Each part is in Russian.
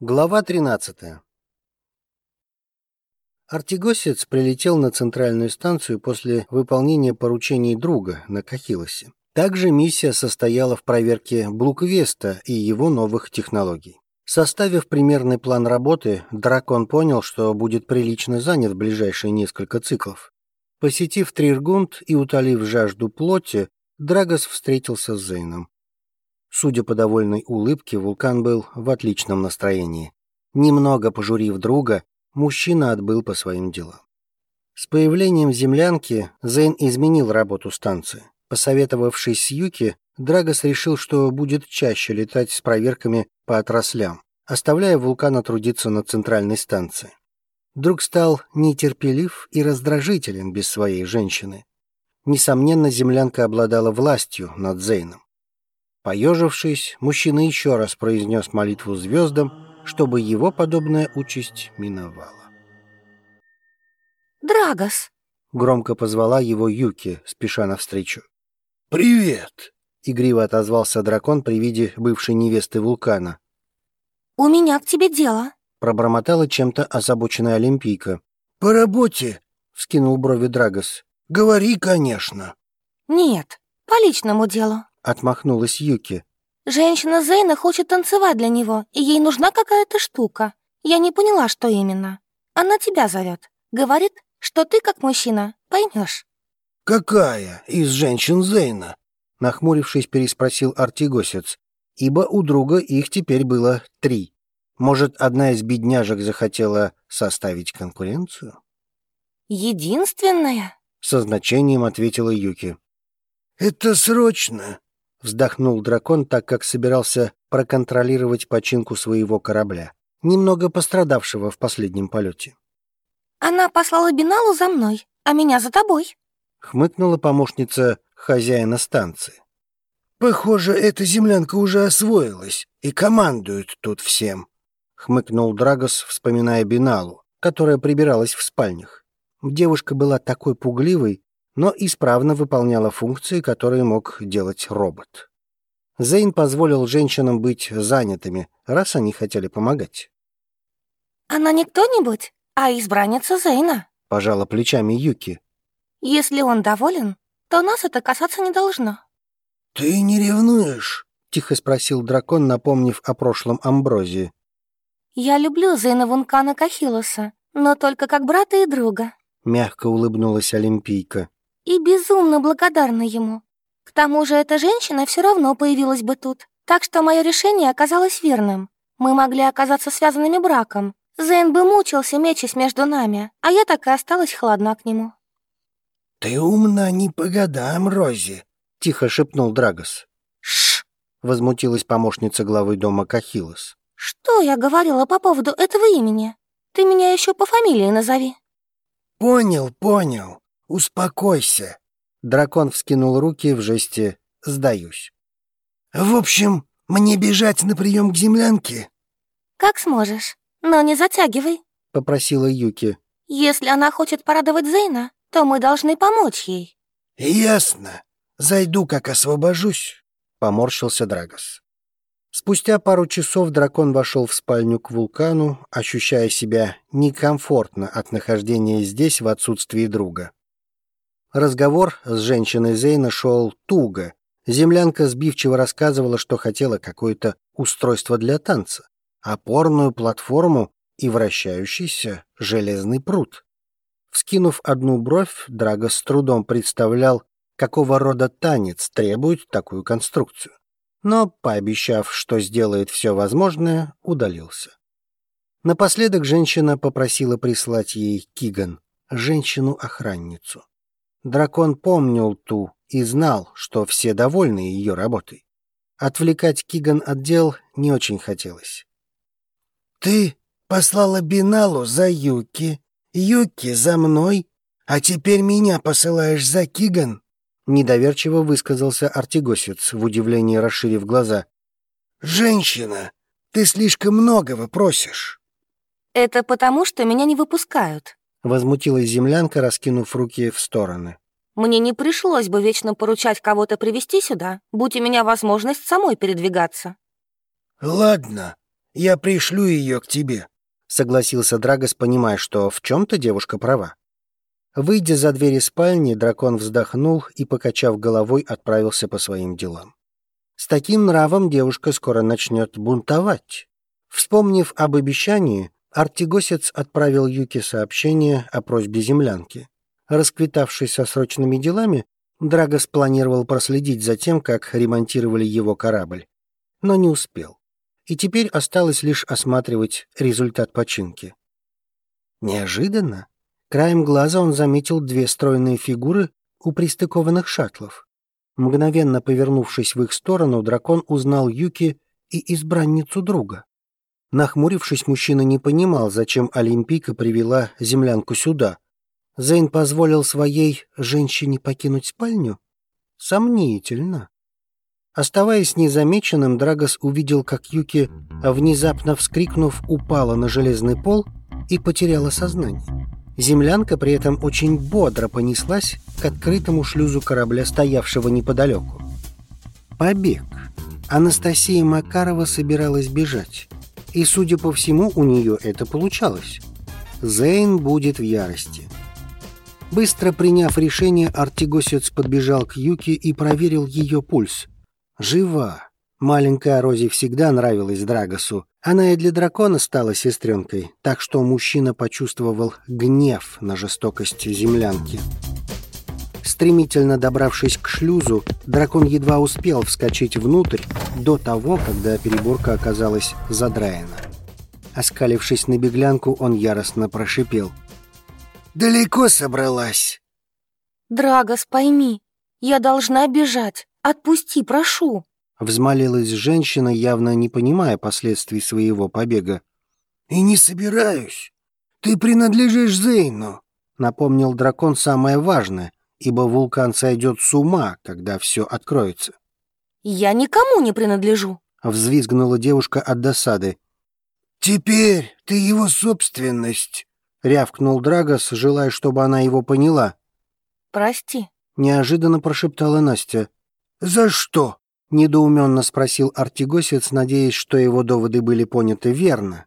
Глава 13. Артигосец прилетел на центральную станцию после выполнения поручений друга на Кахилосе. Также миссия состояла в проверке Блуквеста и его новых технологий. Составив примерный план работы, Дракон понял, что будет прилично занят в ближайшие несколько циклов. Посетив Триргунд и утолив жажду плоти, Драгос встретился с Зейном. Судя по довольной улыбке, вулкан был в отличном настроении. Немного пожурив друга, мужчина отбыл по своим делам. С появлением землянки Зейн изменил работу станции. Посоветовавшись с Юки, Драгос решил, что будет чаще летать с проверками по отраслям, оставляя вулкана трудиться на центральной станции. Друг стал нетерпелив и раздражителен без своей женщины. Несомненно, землянка обладала властью над Зейном. Поежившись, мужчина еще раз произнес молитву звездам, чтобы его подобная участь миновала. «Драгос!» — громко позвала его Юки, спеша навстречу. «Привет!» — игриво отозвался дракон при виде бывшей невесты вулкана. «У меня к тебе дело!» — пробормотала чем-то озабоченная Олимпийка. «По работе?» — вскинул брови Драгос. «Говори, конечно». «Нет, по личному делу», Отмахнулась Юки. «Женщина Зейна хочет танцевать для него, и ей нужна какая-то штука. Я не поняла, что именно. Она тебя зовет. Говорит, что ты, как мужчина, поймешь. «Какая из женщин Зейна?» Нахмурившись, переспросил Артигосец, ибо у друга их теперь было три. Может, одна из бедняжек захотела составить конкуренцию? «Единственная?» — со значением ответила Юки. «Это срочно!» Вздохнул дракон, так как собирался проконтролировать починку своего корабля, немного пострадавшего в последнем полете. «Она послала Биналу за мной, а меня за тобой», — хмыкнула помощница хозяина станции. «Похоже, эта землянка уже освоилась и командует тут всем», — хмыкнул Драгос, вспоминая Биналу, которая прибиралась в спальнях. Девушка была такой пугливой, но исправно выполняла функции, которые мог делать робот. Зейн позволил женщинам быть занятыми, раз они хотели помогать. «Она не кто-нибудь, а избранница Зейна», — пожала плечами Юки. «Если он доволен, то нас это касаться не должно». «Ты не ревнуешь?» — тихо спросил дракон, напомнив о прошлом Амброзии. «Я люблю Зейна Вункана Кахилоса, но только как брата и друга», — мягко улыбнулась Олимпийка и безумно благодарна ему. К тому же эта женщина все равно появилась бы тут, так что мое решение оказалось верным. Мы могли оказаться связанными браком. Зейн бы мучился, мечась между нами, а я так и осталась хладна к нему. «Ты умна не по годам, Рози», — тихо шепнул Драгос. «Шш!» — возмутилась помощница главы дома Кахилос. «Что я говорила по поводу этого имени? Ты меня еще по фамилии назови». «Понял, понял. «Успокойся!» Дракон вскинул руки в жесте «Сдаюсь». «В общем, мне бежать на прием к землянке?» «Как сможешь, но не затягивай», — попросила Юки. «Если она хочет порадовать Зейна, то мы должны помочь ей». «Ясно. Зайду, как освобожусь», — поморщился Драгос. Спустя пару часов дракон вошел в спальню к вулкану, ощущая себя некомфортно от нахождения здесь в отсутствии друга. Разговор с женщиной Зейна шел туго. Землянка сбивчиво рассказывала, что хотела какое-то устройство для танца, опорную платформу и вращающийся железный пруд. Вскинув одну бровь, Драго с трудом представлял, какого рода танец требует такую конструкцию. Но, пообещав, что сделает все возможное, удалился. Напоследок женщина попросила прислать ей Киган, женщину-охранницу. Дракон помнил ту и знал, что все довольны ее работой. Отвлекать Киган от дел не очень хотелось. «Ты послала Биналу за Юки, Юки за мной, а теперь меня посылаешь за Киган?» Недоверчиво высказался Артигосец, в удивлении расширив глаза. «Женщина, ты слишком многого просишь». «Это потому, что меня не выпускают», Возмутилась землянка, раскинув руки в стороны. «Мне не пришлось бы вечно поручать кого-то привести сюда, будь у меня возможность самой передвигаться». «Ладно, Я пришлю ее к тебе», — согласился Драгос, понимая, что в чем-то девушка права. Выйдя за двери спальни, дракон вздохнул и, покачав головой, отправился по своим делам. С таким нравом девушка скоро начнет бунтовать. Вспомнив об обещании, Артигосец отправил Юке сообщение о просьбе землянки. Расквитавшись со срочными делами, Драгос планировал проследить за тем, как ремонтировали его корабль, но не успел. И теперь осталось лишь осматривать результат починки. Неожиданно, краем глаза он заметил две стройные фигуры у пристыкованных шаттлов. Мгновенно повернувшись в их сторону, дракон узнал Юки и избранницу друга. Нахмурившись, мужчина не понимал, зачем Олимпийка привела землянку сюда. Зейн позволил своей женщине покинуть спальню? Сомнительно. Оставаясь незамеченным, Драгос увидел, как Юки, внезапно вскрикнув, упала на железный пол и потеряла сознание. Землянка при этом очень бодро понеслась к открытому шлюзу корабля, стоявшего неподалеку. Побег. Анастасия Макарова собиралась бежать. И, судя по всему, у нее это получалось. Зейн будет в ярости. Быстро приняв решение, Артигосец подбежал к Юке и проверил ее пульс. Жива. Маленькая Рози всегда нравилась Драгосу. Она и для дракона стала сестренкой, так что мужчина почувствовал гнев на жестокость землянки. Стремительно добравшись к шлюзу, дракон едва успел вскочить внутрь до того, когда переборка оказалась задраена. Оскалившись на беглянку, он яростно прошипел. «Далеко собралась?» «Драгос, пойми, я должна бежать. Отпусти, прошу!» Взмолилась женщина, явно не понимая последствий своего побега. «И не собираюсь. Ты принадлежишь Зейну», — напомнил дракон самое важное — ибо вулкан сойдет с ума, когда все откроется. «Я никому не принадлежу», — взвизгнула девушка от досады. «Теперь ты его собственность», — рявкнул Драгос, желая, чтобы она его поняла. «Прости», — неожиданно прошептала Настя. «За что?» — недоуменно спросил Артигосец, надеясь, что его доводы были поняты верно.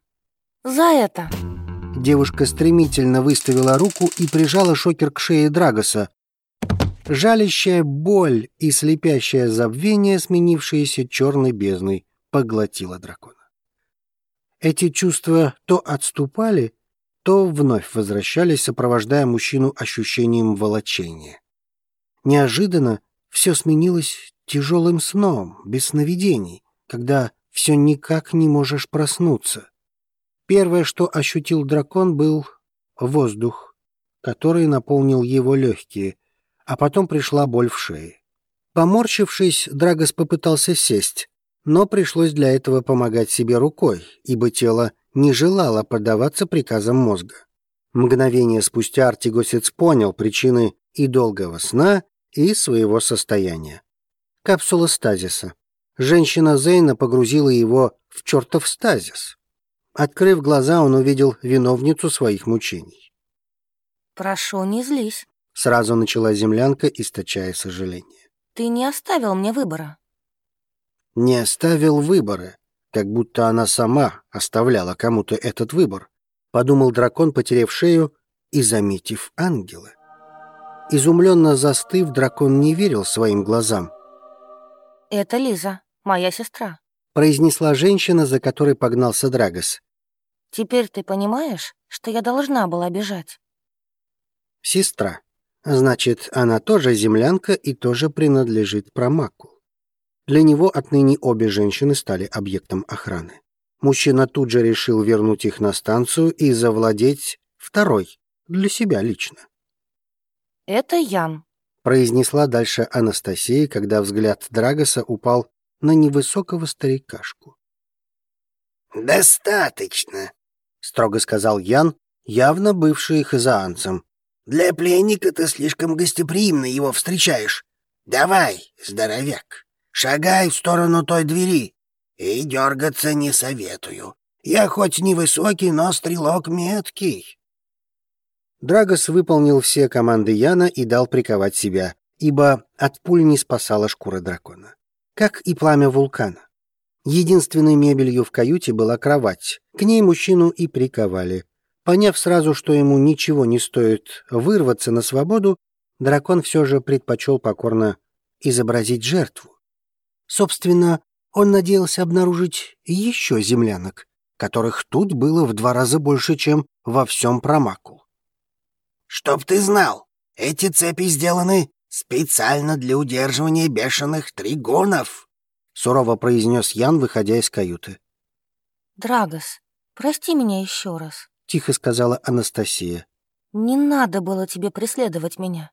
«За это». Девушка стремительно выставила руку и прижала шокер к шее Драгоса, Жалящая боль и слепящее забвение, сменившиеся черной бездной, поглотила дракона. Эти чувства то отступали, то вновь возвращались, сопровождая мужчину ощущением волочения. Неожиданно все сменилось тяжелым сном, без сновидений, когда все никак не можешь проснуться. Первое, что ощутил дракон, был воздух, который наполнил его легкие — а потом пришла боль в шее. Поморщившись, Драгос попытался сесть, но пришлось для этого помогать себе рукой, ибо тело не желало поддаваться приказам мозга. Мгновение спустя Артигосец понял причины и долгого сна, и своего состояния. Капсула стазиса. Женщина Зейна погрузила его в чертов стазис. Открыв глаза, он увидел виновницу своих мучений. «Прошу, не злись», Сразу начала землянка, источая сожаление. «Ты не оставил мне выбора». «Не оставил выбора, как будто она сама оставляла кому-то этот выбор», подумал дракон, потеряв шею и заметив ангела. Изумленно застыв, дракон не верил своим глазам. «Это Лиза, моя сестра», произнесла женщина, за которой погнался Драгос. «Теперь ты понимаешь, что я должна была бежать?» «Сестра», Значит, она тоже землянка и тоже принадлежит Промаку. Для него отныне обе женщины стали объектом охраны. Мужчина тут же решил вернуть их на станцию и завладеть второй, для себя лично. «Это Ян», — произнесла дальше Анастасия, когда взгляд Драгоса упал на невысокого старикашку. «Достаточно», — строго сказал Ян, явно бывший хазаанцем, для пленника ты слишком гостеприимно его встречаешь. Давай, здоровяк, шагай в сторону той двери. И дергаться не советую. Я хоть невысокий, но стрелок меткий». Драгос выполнил все команды Яна и дал приковать себя, ибо от пуль не спасала шкура дракона. Как и пламя вулкана. Единственной мебелью в каюте была кровать. К ней мужчину и приковали. Поняв сразу, что ему ничего не стоит вырваться на свободу, дракон все же предпочел покорно изобразить жертву. Собственно, он надеялся обнаружить еще землянок, которых тут было в два раза больше, чем во всем промакул. «Чтоб ты знал, эти цепи сделаны специально для удерживания бешеных тригонов», сурово произнес Ян, выходя из каюты. «Драгос, прости меня еще раз», — тихо сказала Анастасия. «Не надо было тебе преследовать меня».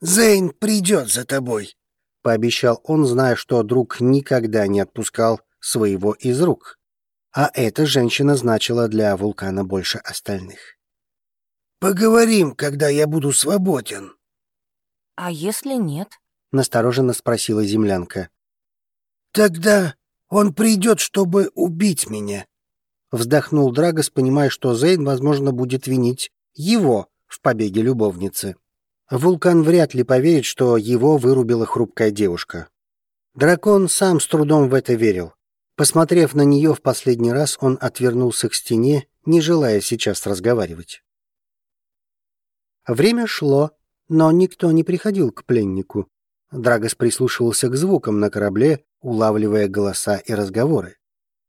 «Зейн придет за тобой», — пообещал он, зная, что друг никогда не отпускал своего из рук. А эта женщина значила для вулкана больше остальных. «Поговорим, когда я буду свободен». «А если нет?» — настороженно спросила землянка. «Тогда он придет, чтобы убить меня». Вздохнул Драгос, понимая, что Зейн, возможно, будет винить его в побеге любовницы. Вулкан вряд ли поверит, что его вырубила хрупкая девушка. Дракон сам с трудом в это верил. Посмотрев на нее в последний раз, он отвернулся к стене, не желая сейчас разговаривать. Время шло, но никто не приходил к пленнику. Драгос прислушивался к звукам на корабле, улавливая голоса и разговоры.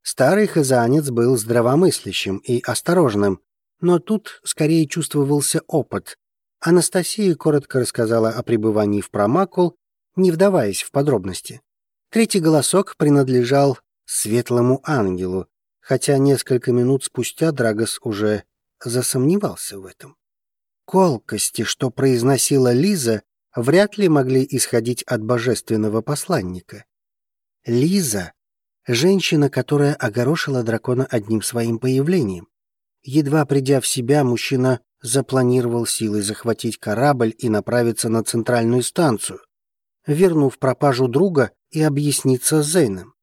Старый хазанец был здравомыслящим и осторожным, но тут скорее чувствовался опыт, Анастасия коротко рассказала о пребывании в Промакул, не вдаваясь в подробности. Третий голосок принадлежал светлому ангелу, хотя несколько минут спустя Драгос уже засомневался в этом. Колкости, что произносила Лиза, вряд ли могли исходить от божественного посланника. Лиза — женщина, которая огорошила дракона одним своим появлением. Едва придя в себя, мужчина запланировал силой захватить корабль и направиться на центральную станцию, вернув пропажу друга и объясниться с Зейном.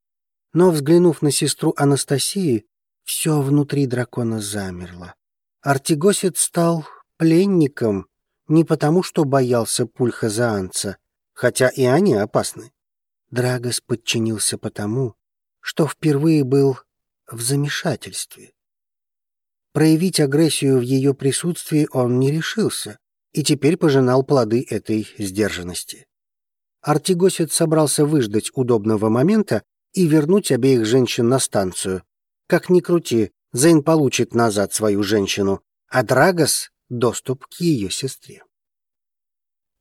Но, взглянув на сестру Анастасии, все внутри дракона замерло. Артигосец стал пленником не потому, что боялся пульхазаанца, хотя и они опасны. Драгос подчинился потому, что впервые был в замешательстве. Проявить агрессию в ее присутствии он не решился и теперь пожинал плоды этой сдержанности. Артигосец собрался выждать удобного момента и вернуть обеих женщин на станцию. Как ни крути, Зейн получит назад свою женщину, а Драгос — доступ к ее сестре.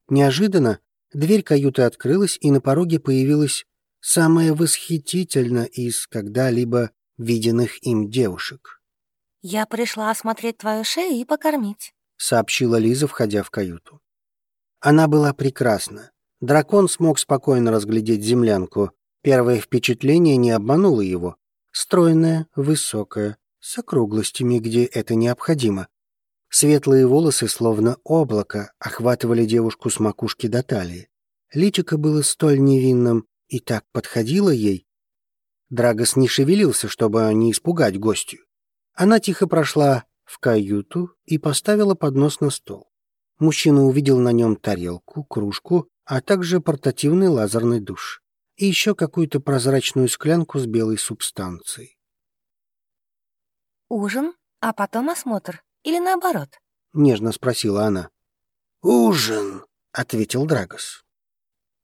Неожиданно дверь каюты открылась, и на пороге появилась самая восхитительная из когда-либо виденных им девушек. «Я пришла осмотреть твою шею и покормить», — сообщила Лиза, входя в каюту. Она была прекрасна. Дракон смог спокойно разглядеть землянку. Первое впечатление не обмануло его. Стройная, высокая, с округлостями, где это необходимо. Светлые волосы, словно облако, охватывали девушку с макушки до талии. Личико было столь невинным и так подходило ей. Драгос не шевелился, чтобы не испугать гостью. Она тихо прошла в каюту и поставила поднос на стол. Мужчина увидел на нем тарелку, кружку, а также портативный лазерный душ и еще какую-то прозрачную склянку с белой субстанцией. «Ужин, а потом осмотр? Или наоборот?» — нежно спросила она. «Ужин», — ответил Драгос.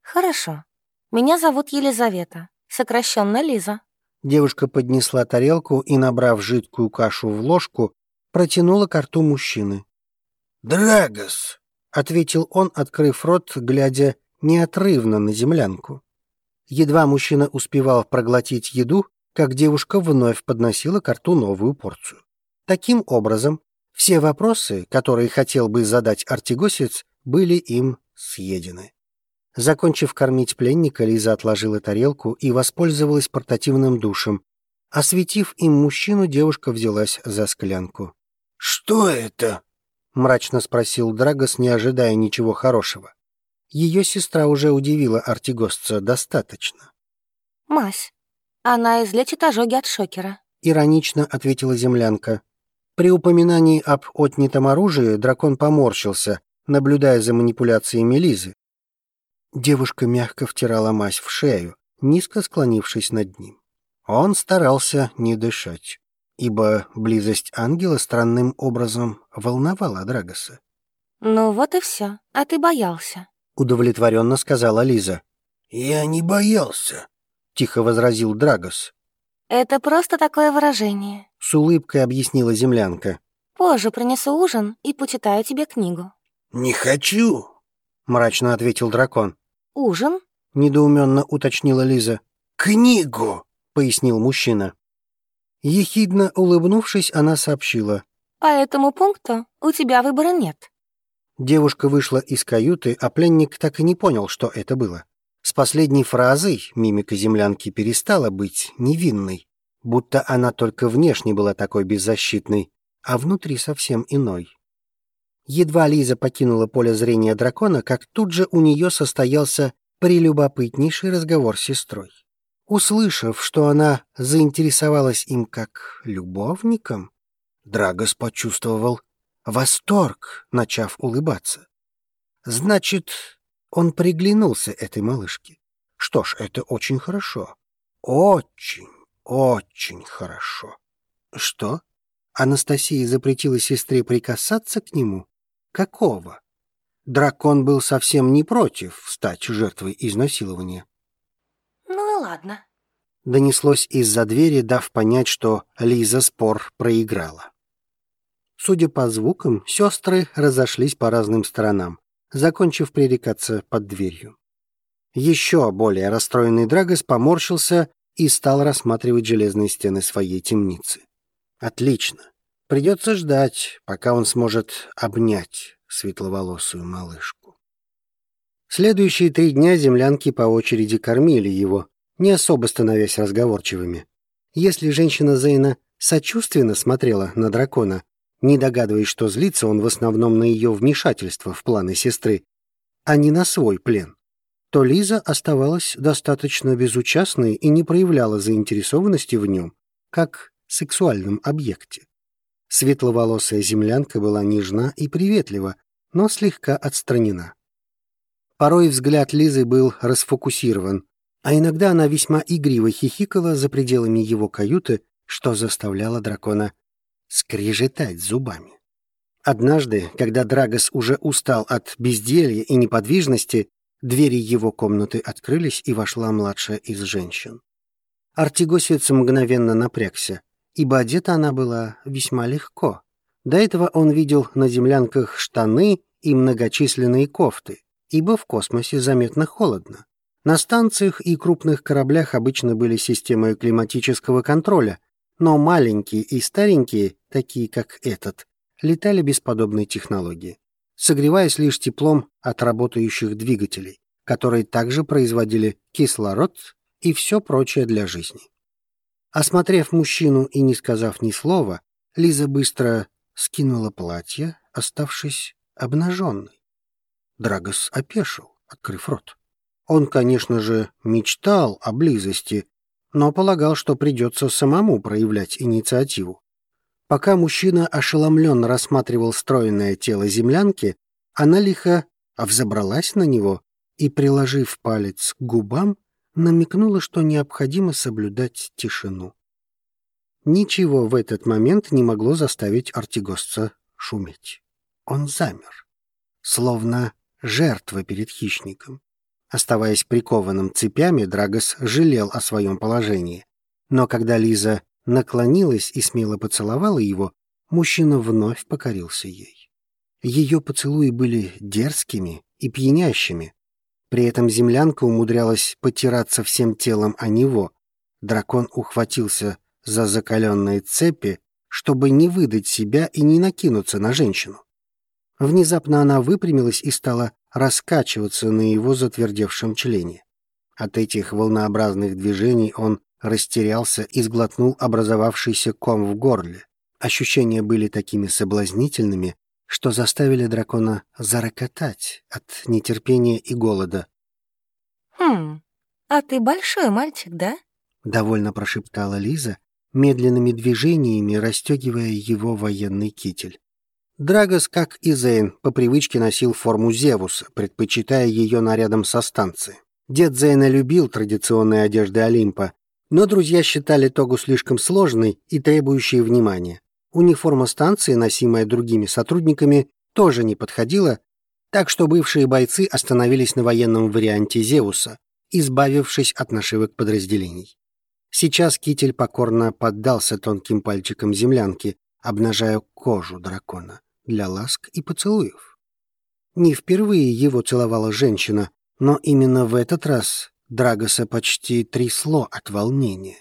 «Хорошо. Меня зовут Елизавета, сокращенно Лиза». Девушка поднесла тарелку и, набрав жидкую кашу в ложку, протянула к рту мужчины. «Драгос!» — ответил он, открыв рот, глядя неотрывно на землянку. Едва мужчина успевал проглотить еду, как девушка вновь подносила к рту новую порцию. Таким образом, все вопросы, которые хотел бы задать Артигосец, были им съедены. Закончив кормить пленника, Лиза отложила тарелку и воспользовалась портативным душем. Осветив им мужчину, девушка взялась за склянку. «Что это?» — мрачно спросил Драгос, не ожидая ничего хорошего. Ее сестра уже удивила Артигосца достаточно. «Мась. Она излечит ожоги от шокера», — иронично ответила землянка. При упоминании об отнятом оружии дракон поморщился, наблюдая за манипуляциями Лизы. Девушка мягко втирала мазь в шею, низко склонившись над ним. Он старался не дышать, ибо близость ангела странным образом волновала Драгоса. «Ну вот и все. А ты боялся», — удовлетворенно сказала Лиза. «Я не боялся», — тихо возразил Драгос. «Это просто такое выражение», — с улыбкой объяснила землянка. «Позже принесу ужин и почитаю тебе книгу». «Не хочу», — мрачно ответил дракон. «Ужин?» — недоуменно уточнила Лиза. «Книгу», — пояснил мужчина. Ехидно улыбнувшись, она сообщила. «По этому пункту у тебя выбора нет». Девушка вышла из каюты, а пленник так и не понял, что это было. С последней фразой мимика землянки перестала быть невинной, будто она только внешне была такой беззащитной, а внутри совсем иной. Едва Лиза покинула поле зрения дракона, как тут же у нее состоялся прелюбопытнейший разговор с сестрой. Услышав, что она заинтересовалась им как любовником, Драгос почувствовал восторг, начав улыбаться. Значит, он приглянулся этой малышке. Что ж, это очень хорошо. Очень, очень хорошо. Что? Анастасия запретила сестре прикасаться к нему? Какого? Дракон был совсем не против стать жертвой изнасилования. «Ну и ладно», — донеслось из-за двери, дав понять, что Лиза спор проиграла. Судя по звукам, сестры разошлись по разным сторонам, закончив пререкаться под дверью. Еще более расстроенный Драгос поморщился и стал рассматривать железные стены своей темницы. Отлично. Придется ждать, пока он сможет обнять светловолосую малышку. Следующие три дня землянки по очереди кормили его, не особо становясь разговорчивыми. Если женщина Зейна сочувственно смотрела на дракона, не догадываясь, что злится он в основном на ее вмешательство в планы сестры, а не на свой плен, то Лиза оставалась достаточно безучастной и не проявляла заинтересованности в нем, как сексуальном объекте. Светловолосая землянка была нежна и приветлива, но слегка отстранена. Порой взгляд Лизы был расфокусирован, а иногда она весьма игриво хихикала за пределами его каюты, что заставляло дракона скрежетать зубами. Однажды, когда Драгос уже устал от безделья и неподвижности, двери его комнаты открылись, и вошла младшая из женщин. Артигосец мгновенно напрягся, ибо одета она была весьма легко. До этого он видел на землянках штаны и многочисленные кофты, ибо в космосе заметно холодно. На станциях и крупных кораблях обычно были системы климатического контроля, но маленькие и старенькие, такие как этот, летали без подобной технологии, согреваясь лишь теплом от работающих двигателей, которые также производили кислород и все прочее для жизни. Осмотрев мужчину и не сказав ни слова, Лиза быстро скинула платье, оставшись обнаженной. Драгос опешил, открыв рот. Он, конечно же, мечтал о близости, но полагал, что придется самому проявлять инициативу. Пока мужчина ошеломленно рассматривал стройное тело землянки, она лихо взобралась на него и, приложив палец к губам, намекнула, что необходимо соблюдать тишину. Ничего в этот момент не могло заставить артигосца шуметь. Он замер, словно жертва перед хищником. Оставаясь прикованным цепями, Драгос жалел о своем положении. Но когда Лиза наклонилась и смело поцеловала его, мужчина вновь покорился ей. Ее поцелуи были дерзкими и пьянящими. При этом землянка умудрялась потираться всем телом о него. Дракон ухватился за закаленные цепи, чтобы не выдать себя и не накинуться на женщину. Внезапно она выпрямилась и стала раскачиваться на его затвердевшем члене. От этих волнообразных движений он растерялся и сглотнул образовавшийся ком в горле. Ощущения были такими соблазнительными, что заставили дракона зарокотать от нетерпения и голода. «Хм, а ты большой мальчик, да?» — довольно прошептала Лиза, медленными движениями расстегивая его военный китель. Драгос, как и Зейн, по привычке носил форму Зевуса, предпочитая ее нарядом со станции. Дед Зейна любил традиционные одежды Олимпа, но друзья считали тогу слишком сложной и требующей внимания. Униформа станции, носимая другими сотрудниками, тоже не подходила, так что бывшие бойцы остановились на военном варианте Зеуса, избавившись от нашивок подразделений. Сейчас китель покорно поддался тонким пальчикам землянки, обнажая кожу дракона для ласк и поцелуев. Не впервые его целовала женщина, но именно в этот раз Драгоса почти трясло от волнения.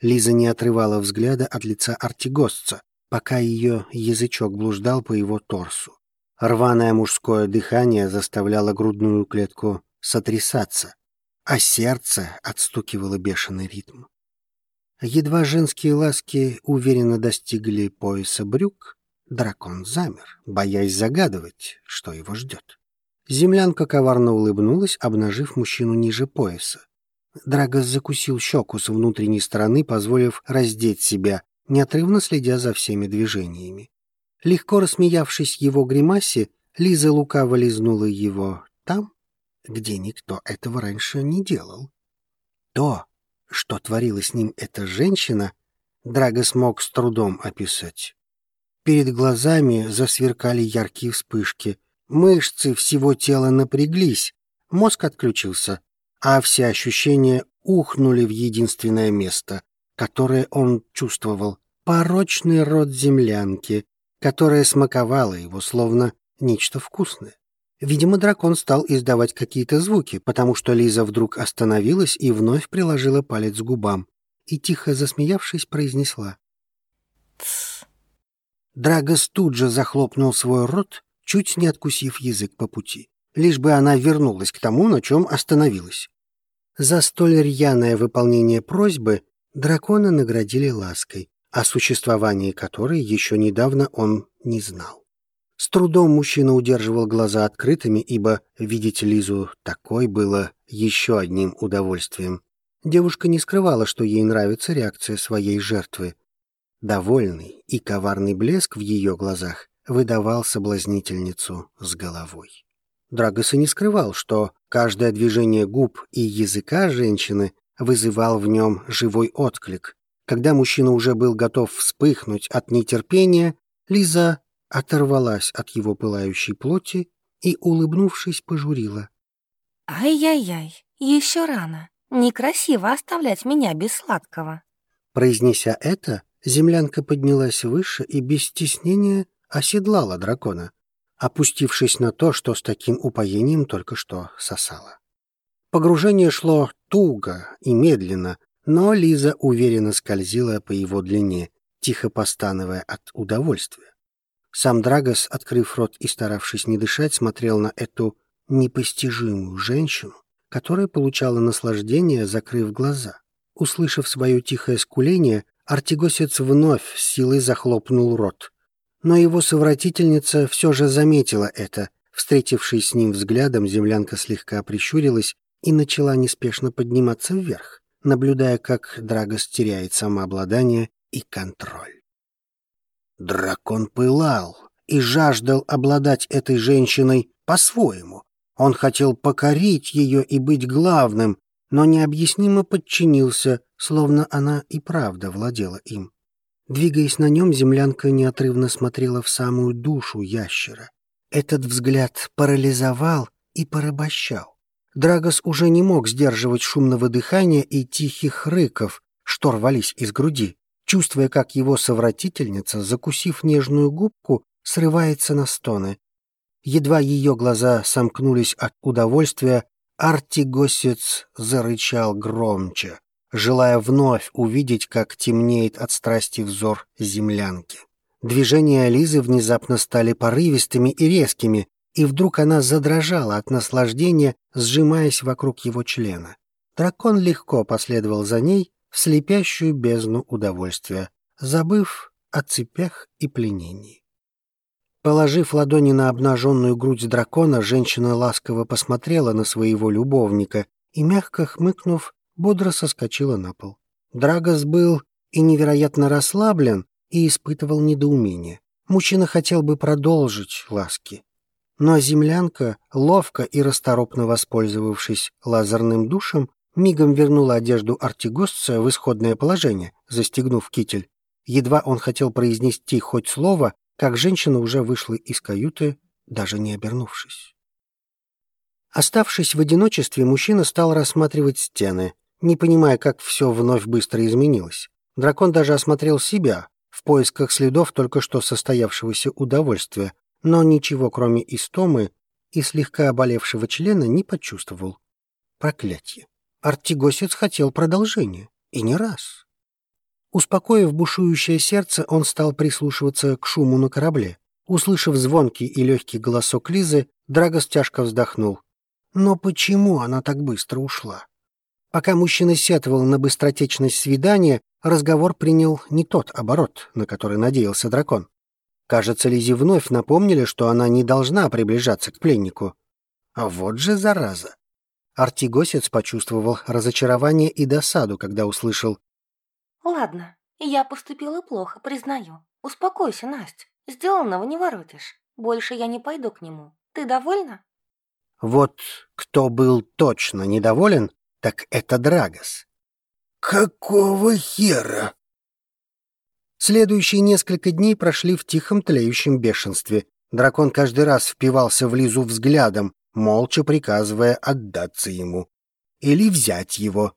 Лиза не отрывала взгляда от лица артигосца, пока ее язычок блуждал по его торсу. Рваное мужское дыхание заставляло грудную клетку сотрясаться, а сердце отстукивало бешеный ритм. Едва женские ласки уверенно достигли пояса брюк, дракон замер, боясь загадывать, что его ждет. Землянка коварно улыбнулась, обнажив мужчину ниже пояса. Драгос закусил щеку с внутренней стороны, позволив раздеть себя, неотрывно следя за всеми движениями. Легко рассмеявшись его гримасе, Лиза лукаво лизнула его там, где никто этого раньше не делал. То, что творила с ним эта женщина, Драго смог с трудом описать. Перед глазами засверкали яркие вспышки, мышцы всего тела напряглись, мозг отключился, а все ощущения ухнули в единственное место, которое он чувствовал — порочный рот землянки, которая смаковала его, словно нечто вкусное. Видимо, дракон стал издавать какие-то звуки, потому что Лиза вдруг остановилась и вновь приложила палец к губам и, тихо засмеявшись, произнесла. «Тсс». Драгос тут же захлопнул свой рот, чуть не откусив язык по пути, лишь бы она вернулась к тому, на чем остановилась. За столь рьяное выполнение просьбы дракона наградили лаской, о существовании которой еще недавно он не знал. С трудом мужчина удерживал глаза открытыми, ибо видеть Лизу такой было еще одним удовольствием. Девушка не скрывала, что ей нравится реакция своей жертвы. Довольный и коварный блеск в ее глазах выдавал соблазнительницу с головой. Драгос и не скрывал, что каждое движение губ и языка женщины вызывал в нем живой отклик, когда мужчина уже был готов вспыхнуть от нетерпения, Лиза оторвалась от его пылающей плоти и, улыбнувшись, пожурила. «Ай-яй-яй, еще рано. Некрасиво оставлять меня без сладкого». Произнеся это, землянка поднялась выше и без стеснения оседлала дракона, опустившись на то, что с таким упоением только что сосала. Погружение шло туго и медленно, но Лиза уверенно скользила по его длине, тихо постановая от удовольствия. Сам Драгос, открыв рот и старавшись не дышать, смотрел на эту непостижимую женщину, которая получала наслаждение, закрыв глаза. Услышав свое тихое скуление, Артигосец вновь с силой захлопнул рот. Но его совратительница все же заметила это. Встретившись с ним взглядом, землянка слегка прищурилась и начала неспешно подниматься вверх наблюдая, как Драгос теряет самообладание и контроль. Дракон пылал и жаждал обладать этой женщиной по-своему. Он хотел покорить ее и быть главным, но необъяснимо подчинился, словно она и правда владела им. Двигаясь на нем, землянка неотрывно смотрела в самую душу ящера. Этот взгляд парализовал и порабощал. Драгос уже не мог сдерживать шумного дыхания и тихих рыков, что рвались из груди, чувствуя, как его совратительница, закусив нежную губку, срывается на стоны. Едва ее глаза сомкнулись от удовольствия, Артигосец зарычал громче, желая вновь увидеть, как темнеет от страсти взор землянки. Движения Лизы внезапно стали порывистыми и резкими, и вдруг она задрожала от наслаждения, сжимаясь вокруг его члена. Дракон легко последовал за ней в слепящую бездну удовольствия, забыв о цепях и пленении. Положив ладони на обнаженную грудь дракона, женщина ласково посмотрела на своего любовника и, мягко хмыкнув, бодро соскочила на пол. Драгос был и невероятно расслаблен, и испытывал недоумение. Мужчина хотел бы продолжить ласки, Но землянка, ловко и расторопно воспользовавшись лазерным душем, мигом вернула одежду артигосца в исходное положение, застегнув китель. Едва он хотел произнести хоть слово, как женщина уже вышла из каюты, даже не обернувшись. Оставшись в одиночестве, мужчина стал рассматривать стены, не понимая, как все вновь быстро изменилось. Дракон даже осмотрел себя в поисках следов только что состоявшегося удовольствия, но ничего, кроме истомы и слегка оболевшего члена, не почувствовал. Проклятье. Артигосец хотел продолжения. И не раз. Успокоив бушующее сердце, он стал прислушиваться к шуму на корабле. Услышав звонкий и легкий голосок Лизы, Драгос тяжко вздохнул. Но почему она так быстро ушла? Пока мужчина сетовал на быстротечность свидания, разговор принял не тот оборот, на который надеялся дракон. Кажется, Лизе вновь напомнили, что она не должна приближаться к пленнику. А вот же зараза. Артигосец почувствовал разочарование и досаду, когда услышал «Ладно, я поступила плохо, признаю. Успокойся, Настя. Сделанного не воротишь. Больше я не пойду к нему. Ты довольна?» Вот кто был точно недоволен, так это Драгос. «Какого хера?» Следующие несколько дней прошли в тихом тлеющем бешенстве. Дракон каждый раз впивался в Лизу взглядом, молча приказывая отдаться ему. Или взять его.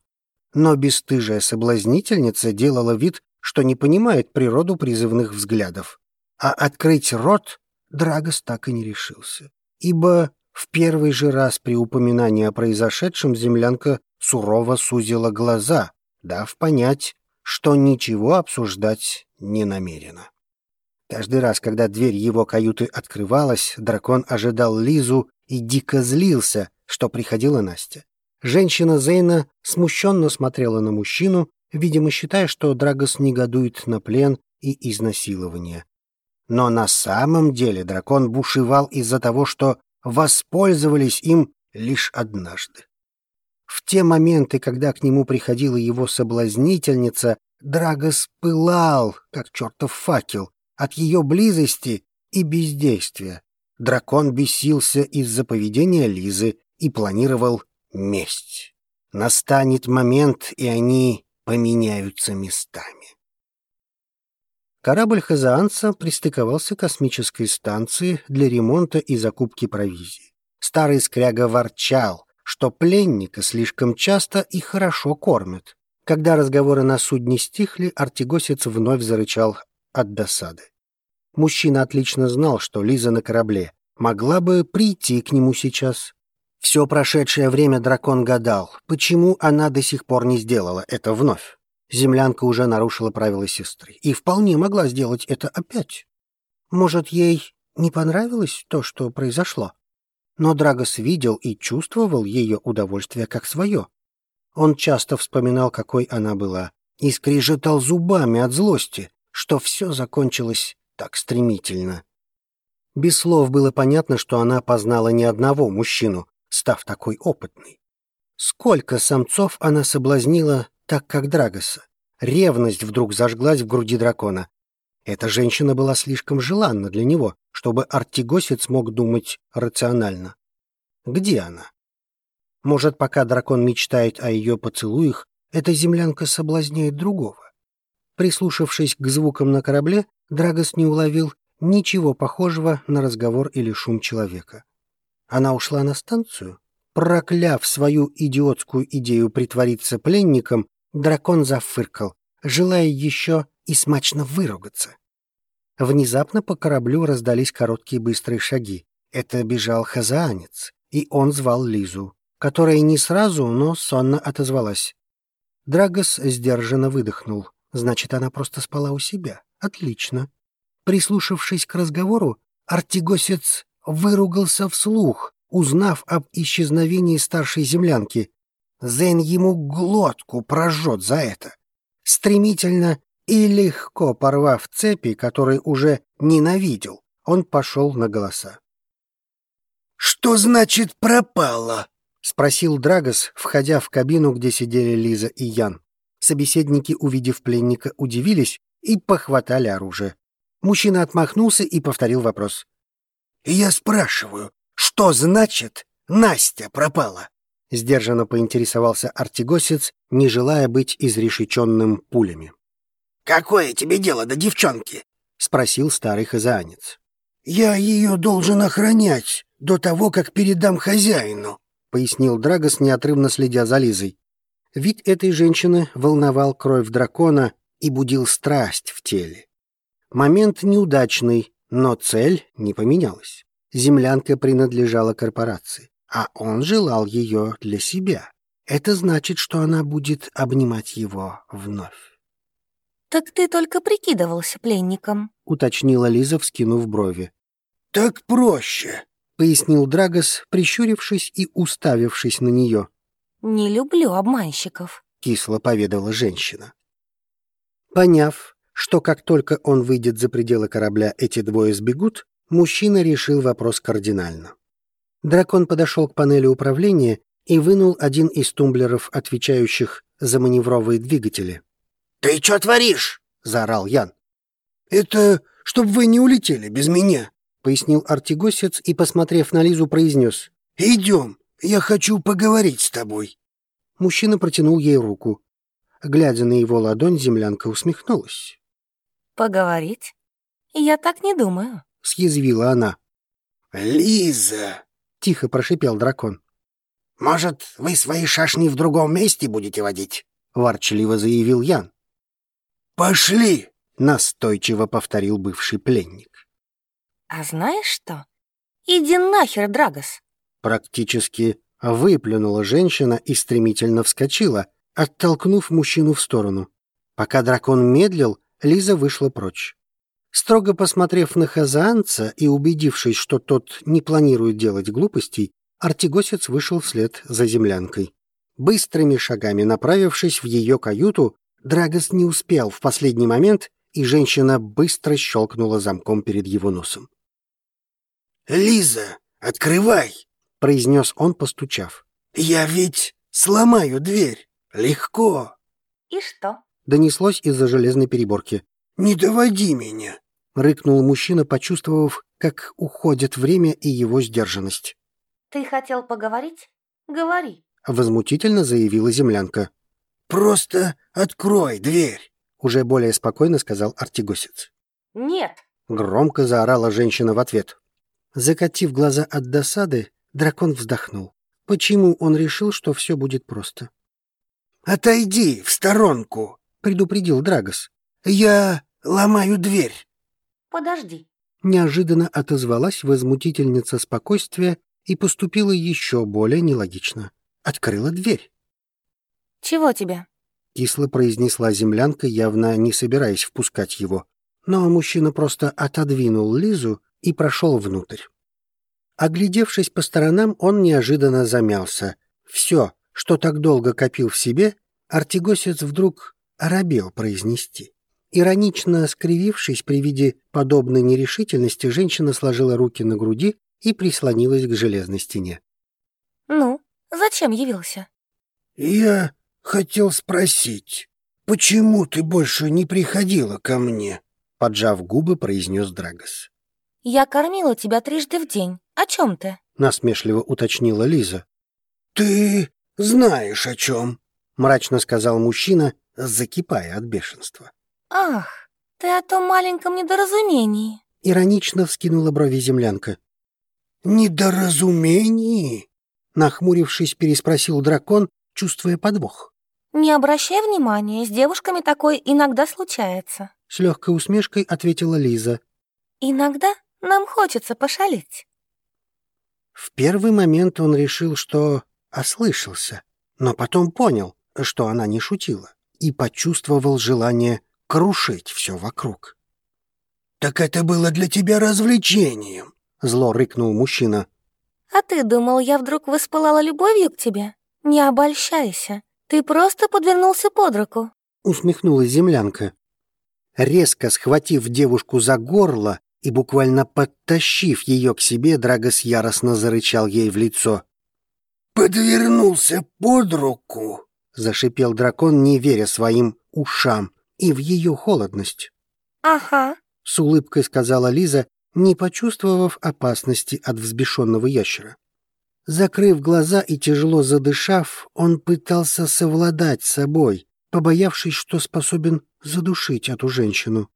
Но бесстыжая соблазнительница делала вид, что не понимает природу призывных взглядов. А открыть рот Драгос так и не решился. Ибо в первый же раз при упоминании о произошедшем землянка сурово сузила глаза, дав понять, что ничего обсуждать не намерена. Каждый раз, когда дверь его каюты открывалась, дракон ожидал Лизу и дико злился, что приходила Настя. Женщина Зейна смущенно смотрела на мужчину, видимо, считая, что Драгос негодует на плен и изнасилование. Но на самом деле дракон бушевал из-за того, что воспользовались им лишь однажды. В те моменты, когда к нему приходила его соблазнительница, Драгос пылал, как чертов факел, от ее близости и бездействия. Дракон бесился из-за поведения Лизы и планировал месть. Настанет момент, и они поменяются местами. Корабль Хазаанца пристыковался к космической станции для ремонта и закупки провизии. Старый скряга ворчал, что пленника слишком часто и хорошо кормят. Когда разговоры на судне стихли, Артигосец вновь зарычал от досады. Мужчина отлично знал, что Лиза на корабле. Могла бы прийти к нему сейчас. Все прошедшее время дракон гадал, почему она до сих пор не сделала это вновь. Землянка уже нарушила правила сестры и вполне могла сделать это опять. Может, ей не понравилось то, что произошло? Но Драгос видел и чувствовал ее удовольствие как свое. Он часто вспоминал, какой она была, и скрежетал зубами от злости, что все закончилось так стремительно. Без слов было понятно, что она познала не одного мужчину, став такой опытной. Сколько самцов она соблазнила, так как Драгоса. Ревность вдруг зажглась в груди дракона. Эта женщина была слишком желанна для него, чтобы артигосец мог думать рационально. Где она? Может, пока дракон мечтает о ее поцелуях, эта землянка соблазняет другого. Прислушавшись к звукам на корабле, Драгос не уловил ничего похожего на разговор или шум человека. Она ушла на станцию? Прокляв свою идиотскую идею притвориться пленником, дракон зафыркал, желая еще и смачно выругаться. Внезапно по кораблю раздались короткие быстрые шаги. Это бежал хазаанец, и он звал Лизу которая не сразу, но сонно отозвалась. Драгос сдержанно выдохнул. Значит, она просто спала у себя. Отлично. Прислушавшись к разговору, Артигосец выругался вслух, узнав об исчезновении старшей землянки. Зен ему глотку прожжет за это. Стремительно и легко порвав цепи, которые уже ненавидел, он пошел на голоса. «Что значит пропала?» — спросил Драгос, входя в кабину, где сидели Лиза и Ян. Собеседники, увидев пленника, удивились и похватали оружие. Мужчина отмахнулся и повторил вопрос. Я спрашиваю, что значит Настя пропала? Сдержанно поинтересовался артигосец, не желая быть изрешеченным пулями. «Какое тебе дело до девчонки?» — спросил старый хозяинец. «Я ее должен охранять до того, как передам хозяину», — пояснил Драгос, неотрывно следя за Лизой. Вид этой женщины волновал кровь дракона и будил страсть в теле. Момент неудачный, но цель не поменялась. Землянка принадлежала корпорации а он желал ее для себя. Это значит, что она будет обнимать его вновь. «Так ты только прикидывался пленником», — уточнила Лиза, вскинув брови. «Так проще», — пояснил Драгос, прищурившись и уставившись на нее. «Не люблю обманщиков», — кисло поведала женщина. Поняв, что как только он выйдет за пределы корабля, эти двое сбегут, мужчина решил вопрос кардинально. Дракон подошел к панели управления и вынул один из тумблеров, отвечающих за маневровые двигатели. «Ты что творишь?» — заорал Ян. «Это чтобы вы не улетели без меня», — пояснил Артигосец и, посмотрев на Лизу, произнес. «Идем, я хочу поговорить с тобой». Мужчина протянул ей руку. Глядя на его ладонь, землянка усмехнулась. «Поговорить? Я так не думаю», — съязвила она. «Лиза!» — тихо прошипел дракон. «Может, вы свои шашни в другом месте будете водить?» — ворчливо заявил Ян. «Пошли!» — настойчиво повторил бывший пленник. «А знаешь что? Иди нахер, Драгос!» Практически выплюнула женщина и стремительно вскочила, оттолкнув мужчину в сторону. Пока дракон медлил, Лиза вышла прочь. Строго посмотрев на хазанца и убедившись, что тот не планирует делать глупостей, Артигосец вышел вслед за землянкой. Быстрыми шагами направившись в ее каюту, Драгос не успел в последний момент, и женщина быстро щелкнула замком перед его носом. «Лиза, открывай!» — произнес он, постучав. «Я ведь сломаю дверь. Легко!» «И что?» — донеслось из-за железной переборки. «Не доводи меня!» — рыкнул мужчина, почувствовав, как уходит время и его сдержанность. «Ты хотел поговорить? Говори!» — возмутительно заявила землянка. «Просто открой дверь!» — уже более спокойно сказал Артигосец. «Нет!» — громко заорала женщина в ответ. Закатив глаза от досады, дракон вздохнул. Почему он решил, что все будет просто? «Отойди в сторонку!» — предупредил Драгос. «Я ломаю дверь». «Подожди». Неожиданно отозвалась возмутительница спокойствия и поступила еще более нелогично. Открыла дверь. «Чего тебе?» — кисло произнесла землянка, явно не собираясь впускать его. Но мужчина просто отодвинул Лизу и прошел внутрь. Оглядевшись по сторонам, он неожиданно замялся. Все, что так долго копил в себе, Артигосец вдруг оробел произнести. Иронично скривившись при виде подобной нерешительности, женщина сложила руки на груди и прислонилась к железной стене. «Ну, зачем явился?» «Я хотел спросить, почему ты больше не приходила ко мне?» Поджав губы, произнес Драгос. «Я кормила тебя трижды в день. О чем ты?» Насмешливо уточнила Лиза. «Ты знаешь о чем?» Мрачно сказал мужчина, закипая от бешенства. «Ах, ты о том маленьком недоразумении!» Иронично вскинула брови землянка. «Недоразумении?» Нахмурившись, переспросил дракон, чувствуя подвох. «Не обращай внимания, с девушками такое иногда случается», — с легкой усмешкой ответила Лиза. «Иногда нам хочется пошалить». В первый момент он решил, что ослышался, но потом понял, что она не шутила, и почувствовал желание крушить все вокруг. «Так это было для тебя развлечением», — зло рыкнул мужчина. «А ты думал, я вдруг воспылала любовью к тебе? Не обольщайся, ты просто подвернулся под руку», — усмехнулась землянка. Резко схватив девушку за горло и буквально подтащив ее к себе, Драгос яростно зарычал ей в лицо. «Подвернулся под руку», — зашипел дракон, не веря своим ушам и в ее холодность. «Ага», — с улыбкой сказала Лиза, не почувствовав опасности от взбешенного ящера. Закрыв глаза и тяжело задышав, он пытался совладать с собой, побоявшись, что способен задушить эту женщину.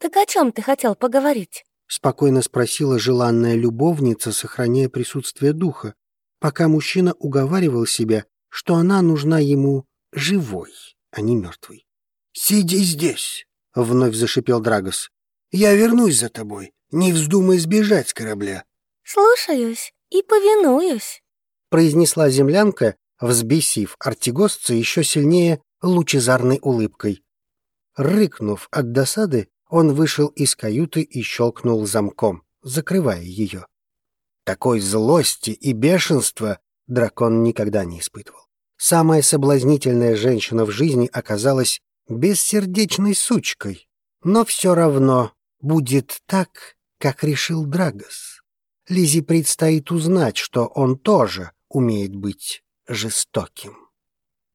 «Так о чем ты хотел поговорить?» — спокойно спросила желанная любовница, сохраняя присутствие духа, пока мужчина уговаривал себя, что она нужна ему живой, а не мертвой. «Сиди здесь», — вновь зашипел Драгос. «Я вернусь за тобой. Не вздумай сбежать с корабля». «Слушаюсь и повинуюсь», — произнесла землянка, взбесив артигосца еще сильнее лучезарной улыбкой. Рыкнув от досады, он вышел из каюты и щелкнул замком, закрывая ее. Такой злости и бешенства дракон никогда не испытывал. Самая соблазнительная женщина в жизни оказалась бессердечной сучкой. Но все равно будет так, как решил Драгос. Лизе предстоит узнать, что он тоже умеет быть жестоким.